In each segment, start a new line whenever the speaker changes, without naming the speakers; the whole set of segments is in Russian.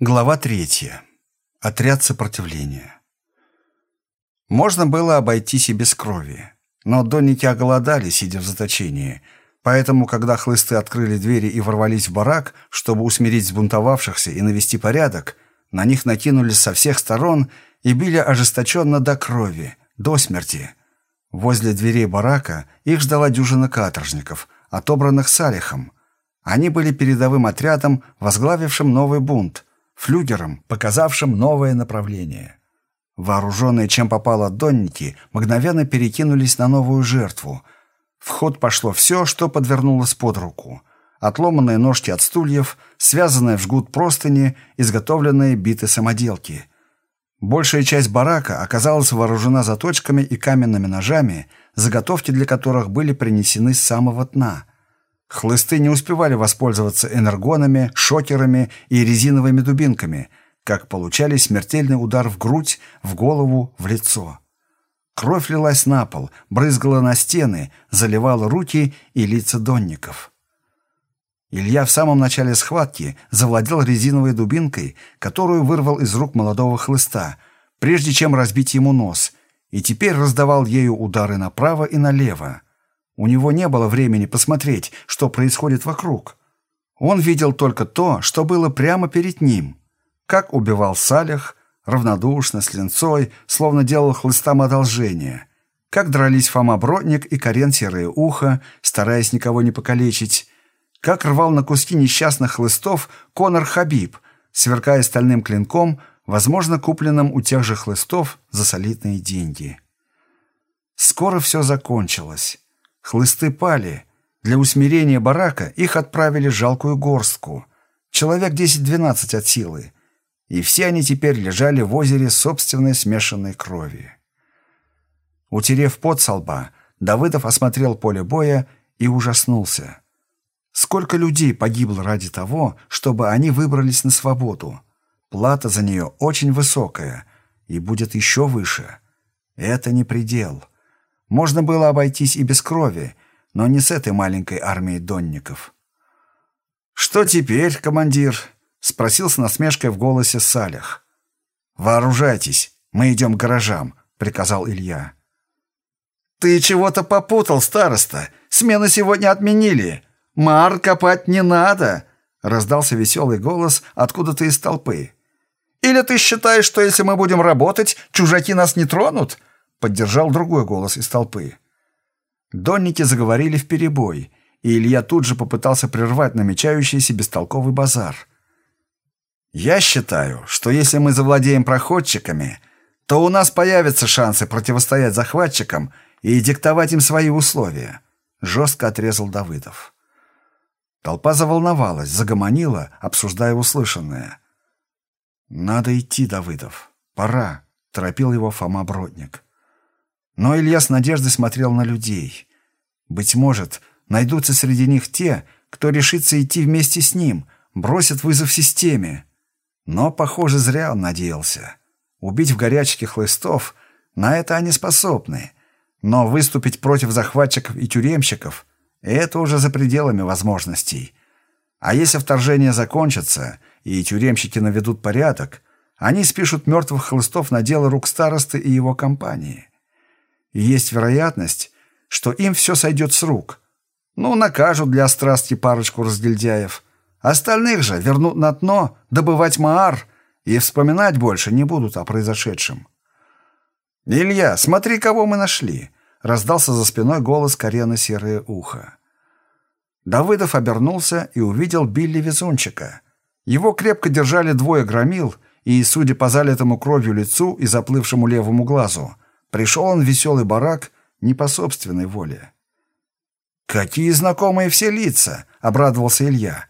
Глава третья. Отряд сопротивления. Можно было обойтись и без крови, но донники оголодали, сидя в заточении, поэтому, когда хлысты открыли двери и ворвались в барак, чтобы усмирить сбунтовавшихся и навести порядок, на них накинулись со всех сторон и били ожесточенно до крови, до смерти. Возле дверей барака их ждала дюжина каторжников, отобранных Салихом. Они были передовым отрядом, возглавившим новый бунт – флюгером, показавшим новое направление. Вооруженные чем попало донники мгновенно перекинулись на новую жертву. В ход пошло все, что подвернулось под руку. Отломанные ножки от стульев, связанные в жгут простыни, изготовленные биты самоделки. Большая часть барака оказалась вооружена заточками и каменными ножами, заготовки для которых были принесены с самого дна – Хлысты не успевали воспользоваться энергонами, шокерами и резиновыми дубинками, как получали смертельный удар в грудь, в голову, в лицо. Кровь лилась на пол, брызгала на стены, заливала руки и лица донников. Илья в самом начале схватки завладел резиновой дубинкой, которую вырвал из рук молодого хлыста, прежде чем разбить ему нос, и теперь раздавал ею удары направо и налево. У него не было времени посмотреть, что происходит вокруг. Он видел только то, что было прямо перед ним. Как убивал Салях, равнодушно, с линцой, словно делал хлыстам одолжение. Как дрались Фома Бродник и Карен Серое Ухо, стараясь никого не покалечить. Как рвал на куски несчастных хлыстов Конор Хабиб, сверкая стальным клинком, возможно, купленным у тех же хлыстов за солидные деньги. Скоро все закончилось. Хлысты пали. Для усмирения барака их отправили жалкую горстку. Человек 10-12 от силы. И все они теперь лежали в озере собственной смешанной крови. Утерев пот со лба, Давыдов осмотрел поле боя и ужаснулся. Сколько людей погибло ради того, чтобы они выбрались на свободу? Плата за нее очень высокая и будет еще выше. Это не предел. Можно было обойтись и без крови, но не с этой маленькой армией донников. «Что теперь, командир?» — спросил с насмешкой в голосе Салях. «Вооружайтесь, мы идем к гаражам», — приказал Илья. «Ты чего-то попутал, староста. Смену сегодня отменили. Мар копать не надо», — раздался веселый голос откуда-то из толпы. «Или ты считаешь, что если мы будем работать, чужаки нас не тронут?» Поддержал другой голос из толпы. Донники заговорили в перебой, и Илья тут же попытался прервать намечающийся бестолковый базар. «Я считаю, что если мы завладеем проходчиками, то у нас появятся шансы противостоять захватчикам и диктовать им свои условия», — жестко отрезал Давыдов. Толпа заволновалась, загомонила, обсуждая услышанное. «Надо идти, Давыдов. Пора», — торопил его Фома Бродник. Но Илья с надеждой смотрел на людей. Быть может, найдутся среди них те, кто решится идти вместе с ним, бросит вызов системе. Но, похоже, зря он надеялся. Убить в горячке хлыстов — на это они способны. Но выступить против захватчиков и тюремщиков — это уже за пределами возможностей. А если вторжение закончится, и тюремщики наведут порядок, они спишут мертвых хлыстов на дело рук старосты и его компании. И есть вероятность, что им все сойдет с рук. Ну, накажут для страсти парочку разгильдяев. Остальных же вернут на дно добывать маар и вспоминать больше не будут о произошедшем. «Илья, смотри, кого мы нашли!» — раздался за спиной голос Карена Серое Ухо. Давыдов обернулся и увидел Билли Везунчика. Его крепко держали двое громил, и, судя по залитому кровью лицу и заплывшему левому глазу, Пришел он в веселый барак не по собственной воле. «Какие знакомые все лица!» — обрадовался Илья.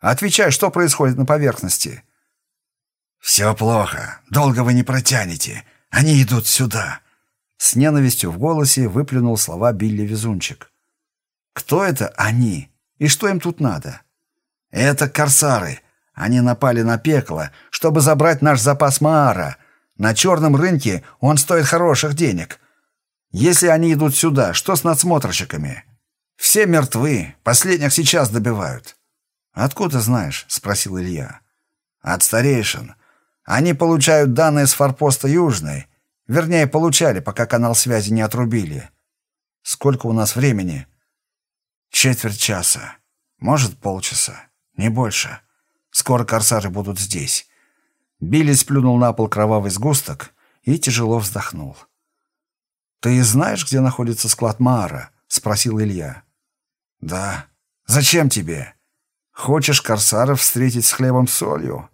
«Отвечай, что происходит на поверхности?»
«Все плохо. Долго вы не протянете. Они идут сюда!»
С ненавистью в голосе выплюнул слова Билли Везунчик. «Кто это они? И что им тут надо?» «Это корсары. Они напали на пекло, чтобы забрать наш запас Маара, на черном рынке он стоит хороших денег. Если они идут сюда, что с надсмотрщиками? Все мертвы, последних сейчас добивают. Откуда знаешь? спросил Илья. От старейшин. Они получают данные с форпоста Южной. Вернее, получали, пока канал связи не отрубили. Сколько у нас времени? Четверть часа. Может, полчаса. Не больше. Скоро корсары будут здесь. Билли сплюнул на пол кровавый сгусток и тяжело вздохнул. «Ты знаешь, где находится склад Маара?» — спросил Илья. «Да. Зачем тебе? Хочешь корсаров встретить с хлебом солью?»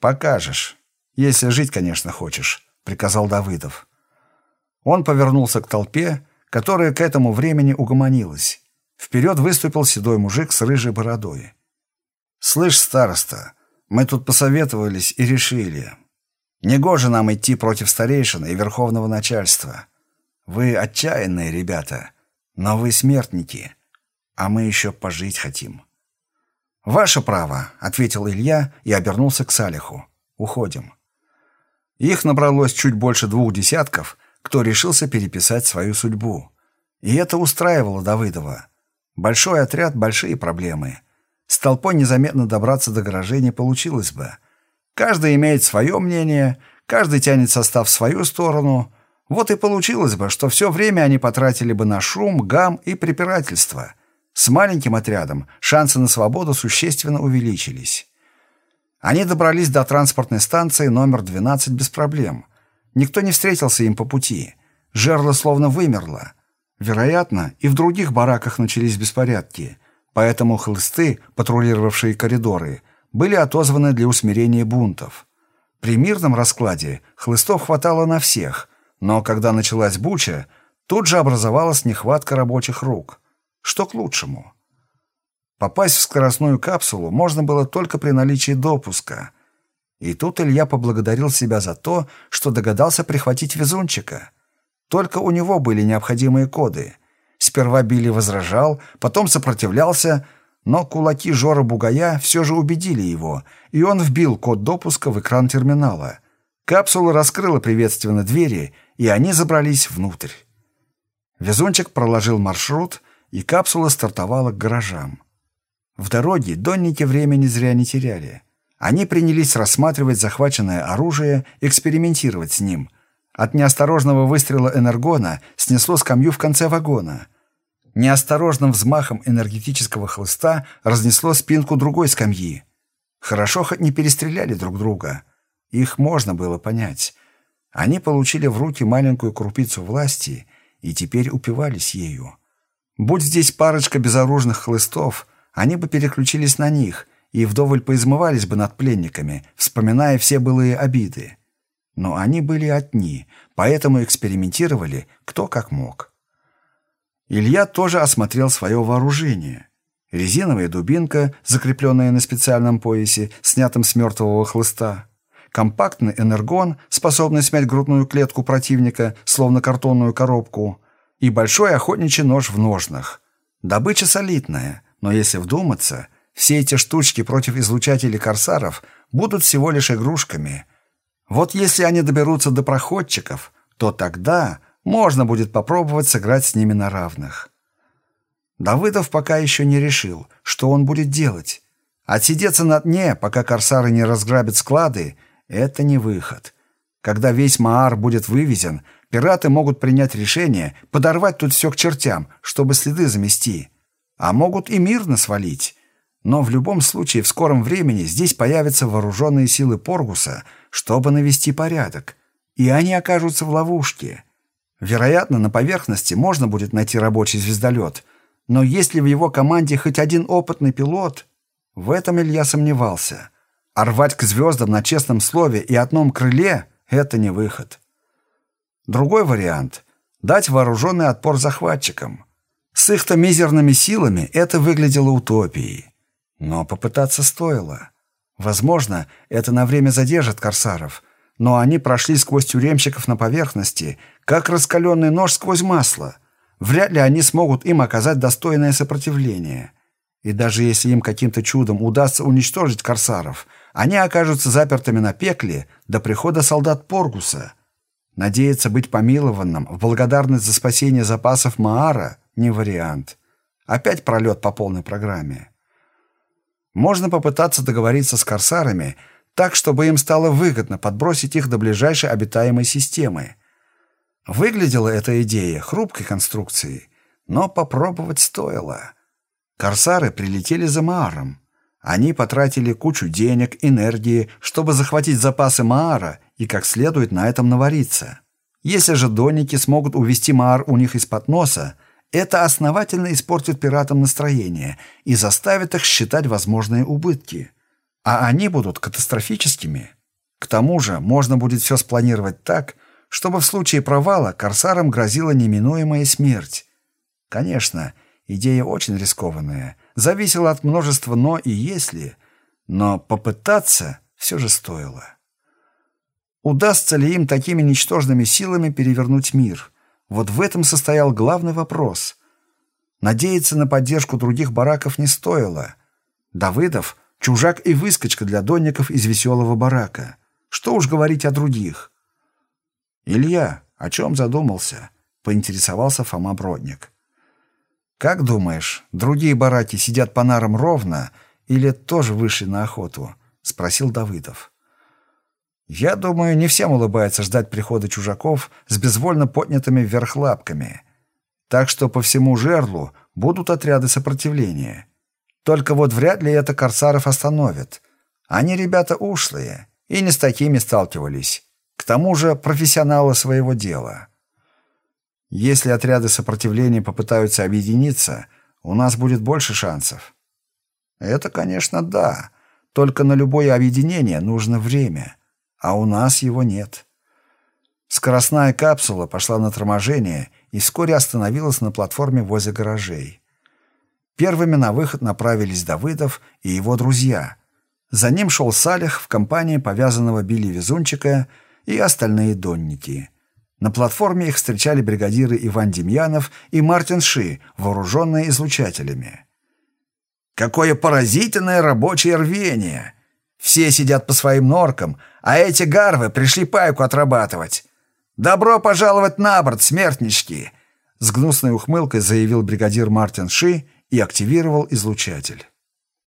«Покажешь. Если жить, конечно, хочешь», — приказал Давыдов. Он повернулся к толпе, которая к этому времени угомонилась. Вперед выступил седой мужик с рыжей бородой. «Слышь, староста, мы тут посоветовались и решили. Негоже нам идти против старейшины и верховного начальства. Вы отчаянные ребята, но вы смертники, а мы еще пожить хотим». «Ваше право», — ответил Илья и обернулся к Салиху. «Уходим». Их набралось чуть больше двух десятков, кто решился переписать свою судьбу. И это устраивало Давыдова. Большой отряд — большие проблемы. С толпой незаметно добраться до гаражей не получилось бы. Каждый имеет свое мнение, каждый тянет состав в свою сторону. Вот и получилось бы, что все время они потратили бы на шум, гам и препирательство — с маленьким отрядом шансы на свободу существенно увеличились. Они добрались до транспортной станции номер 12 без проблем. Никто не встретился им по пути. Жерло словно вымерло. Вероятно, и в других бараках начались беспорядки, поэтому хлысты, патрулировавшие коридоры, были отозваны для усмирения бунтов. При мирном раскладе хлыстов хватало на всех, но когда началась буча, тут же образовалась нехватка рабочих рук – что к лучшему? Попасть в скоростную капсулу можно было только при наличии допуска. И тут Илья поблагодарил себя за то, что догадался прихватить везунчика. Только у него были необходимые коды. Сперва Билли возражал, потом сопротивлялся, но кулаки Жора Бугая все же убедили его, и он вбил код допуска в экран терминала. Капсула раскрыла приветственно двери, и они забрались внутрь. Везунчик проложил маршрут — и капсула стартовала к гаражам. В дороге донники времени зря не теряли. Они принялись рассматривать захваченное оружие, экспериментировать с ним. От неосторожного выстрела энергона снесло скамью в конце вагона. Неосторожным взмахом энергетического хлыста разнесло спинку другой скамьи. Хорошо хоть не перестреляли друг друга. Их можно было понять. Они получили в руки маленькую крупицу власти и теперь упивались ею. Будь здесь парочка безоружных хлыстов, они бы переключились на них и вдоволь поизмывались бы над пленниками, вспоминая все былые обиды. Но они были одни, поэтому экспериментировали кто как мог. Илья тоже осмотрел свое вооружение. Резиновая дубинка, закрепленная на специальном поясе, снятом с мертвого хлыста. Компактный энергон, способный смять грудную клетку противника, словно картонную коробку и большой охотничий нож в ножнах. Добыча солидная, но если вдуматься, все эти штучки против излучателей корсаров будут всего лишь игрушками. Вот если они доберутся до проходчиков, то тогда можно будет попробовать сыграть с ними на равных. Давыдов пока еще не решил, что он будет делать. Отсидеться на дне, пока корсары не разграбят склады, это не выход. Когда весь Маар будет вывезен, Пираты могут принять решение подорвать тут все к чертям, чтобы следы замести. А могут и мирно свалить. Но в любом случае в скором времени здесь появятся вооруженные силы Поргуса, чтобы навести порядок. И они окажутся в ловушке. Вероятно, на поверхности можно будет найти рабочий звездолет. Но есть ли в его команде хоть один опытный пилот? В этом Илья сомневался. А рвать к звездам на честном слове и одном крыле — это не выход. Другой вариант – дать вооруженный отпор захватчикам. С их-то мизерными силами это выглядело утопией. Но попытаться стоило. Возможно, это на время задержит корсаров, но они прошли сквозь тюремщиков на поверхности, как раскаленный нож сквозь масло. Вряд ли они смогут им оказать достойное сопротивление. И даже если им каким-то чудом удастся уничтожить корсаров, они окажутся запертыми на пекле до прихода солдат Поргуса – Надеяться быть помилованным в благодарность за спасение запасов Маара – не вариант. Опять пролет по полной программе. Можно попытаться договориться с корсарами, так, чтобы им стало выгодно подбросить их до ближайшей обитаемой системы. Выглядела эта идея хрупкой конструкцией, но попробовать стоило. Корсары прилетели за Мааром. Они потратили кучу денег, энергии, чтобы захватить запасы Маара и как следует на этом навариться. Если же доники смогут увести Маар у них из-под носа, это основательно испортит пиратам настроение и заставит их считать возможные убытки. А они будут катастрофическими. К тому же можно будет все спланировать так, чтобы в случае провала корсарам грозила неминуемая смерть. Конечно, идея очень рискованная, зависела от множества «но» и «если», но попытаться все же стоило. Удастся ли им такими ничтожными силами перевернуть мир? Вот в этом состоял главный вопрос. Надеяться на поддержку других бараков не стоило. Давыдов — чужак и выскочка для донников из веселого барака. Что уж говорить о других. «Илья, о чем задумался?» — поинтересовался Фома Бродник. «Как думаешь, другие бараки сидят по нарам ровно или тоже вышли на охоту?» — спросил Давыдов. Я думаю, не всем улыбается ждать прихода чужаков с безвольно поднятыми вверх лапками. Так что по всему жерлу будут отряды сопротивления. Только вот вряд ли это корсаров остановит. Они ребята ушлые и не с такими сталкивались. К тому же профессионалы своего дела. Если отряды сопротивления попытаются объединиться, у нас будет больше шансов. Это, конечно, да. Только на любое объединение нужно время а у нас его нет. Скоростная капсула пошла на торможение и вскоре остановилась на платформе возле гаражей. Первыми на выход направились Давыдов и его друзья. За ним шел Салих в компании повязанного Билли Везунчика и остальные донники. На платформе их встречали бригадиры Иван Демьянов и Мартин Ши, вооруженные излучателями. «Какое поразительное рабочее рвение!» Все сидят по своим норкам, а эти гарвы пришли пайку отрабатывать. Добро пожаловать на борт, смертнички!» С гнусной ухмылкой заявил бригадир Мартин Ши и активировал излучатель.